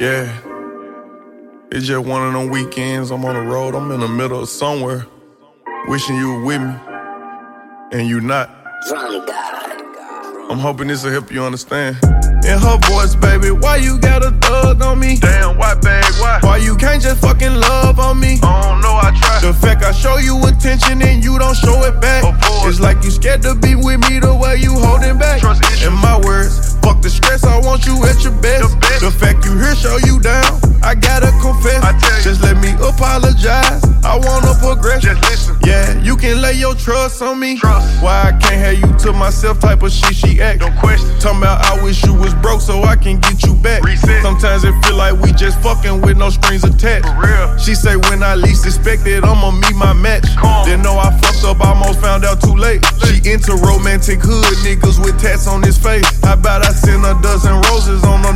Yeah. It's just one of them weekends. I'm on the road. I'm in the middle of somewhere. Wishing you were with me. And you not. I'm hoping this will help you understand. In her voice, baby, why you got a thug on me? Damn, white bag, why? Why you can't just fucking love on me? I don't know, I try. The fact I show you attention and you don't show it back. It's like you scared to be with me the way you holding back. Trust issues. Show you down. I gotta confess. I tell you. Just let me apologize. I wanna progress. Just listen. Yeah, you can lay your trust on me. Trust. Why I can't have you to myself type of shit she act. No question. Talking about I wish you was broke so I can get you back. Reset. Sometimes it feel like we just fucking with no strings attached. For real. She say when I least expect it, I'ma meet my match. Calm. Then know I fucked up, almost found out too late. She into romantic hood niggas with tats on his face. How about I send a dozen roses on a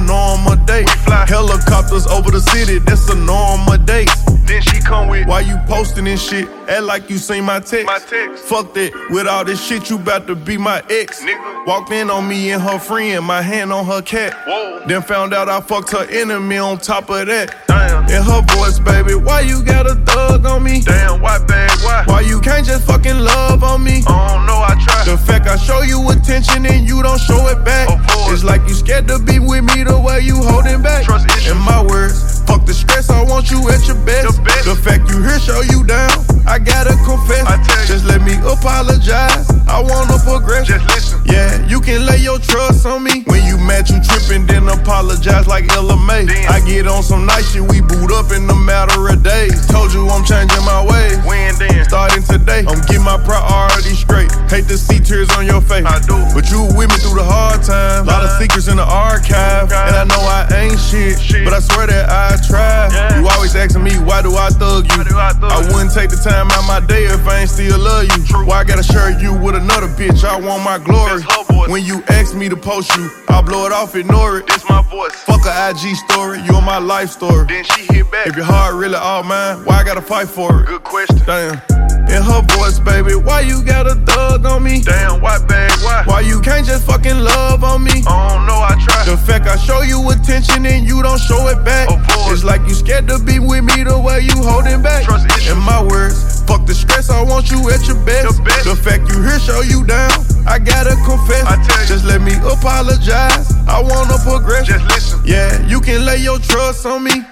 Helicopters over the city, that's a normal date. Then she come with Why you posting this shit? Act like you seen my text. my text. Fuck that. With all this shit, you bout to be my ex. Nigga. Walked in on me and her friend, my hand on her cat. Whoa. Then found out I fucked her enemy on top of that. Damn. In her voice, baby, why you got a thug on me? Damn, white bag, why? Why you can't just fucking love on me? I don't know, I try. The fact I show you attention and you don't show it back. It's like you scared to be with me the way you holding back. Trust issues. In my want you at your best. The best. The fact you here show you down. I gotta confess. I tell you. Just let me apologize. I wanna progress. Just listen. Yeah, you can lay your trust on me. When you mad, you trippin', then apologize like Ella Mai. Then. I get on some nice shit, we boot up in a matter of days. Told you I'm changing my ways. When then? Starting today, I'm getting my priorities straight. Hate to see tears on your face. I do. But you with me through the hard times. A lot of secrets in the archive. And I know I ain't shit. Shit. But I swear that why do I thug you? I thug you? wouldn't take the time out my day if I ain't still love you. True. Why I gotta share you with another bitch? I want my glory. That's her voice. When you ask me to post you, I'll blow it off, ignore it. This my voice. Fuck a IG story, you on my life story. Then she hit back. If your heart really all mine, why I gotta fight for it? Good question. Damn. In her voice, baby, why you got a thug on me? Damn, white bag, why? Why you can't just fucking love on me? I don't know, I fact I show you attention and you don't show it back. It's like you scared to be with me the way you holding back. Trust. In my words, fuck the stress, I want you at your best. The best. The fact you here show you down. I gotta confess. I tell you. Just let me apologize. I wanna progress. Just listen. Yeah, you can lay your trust on me.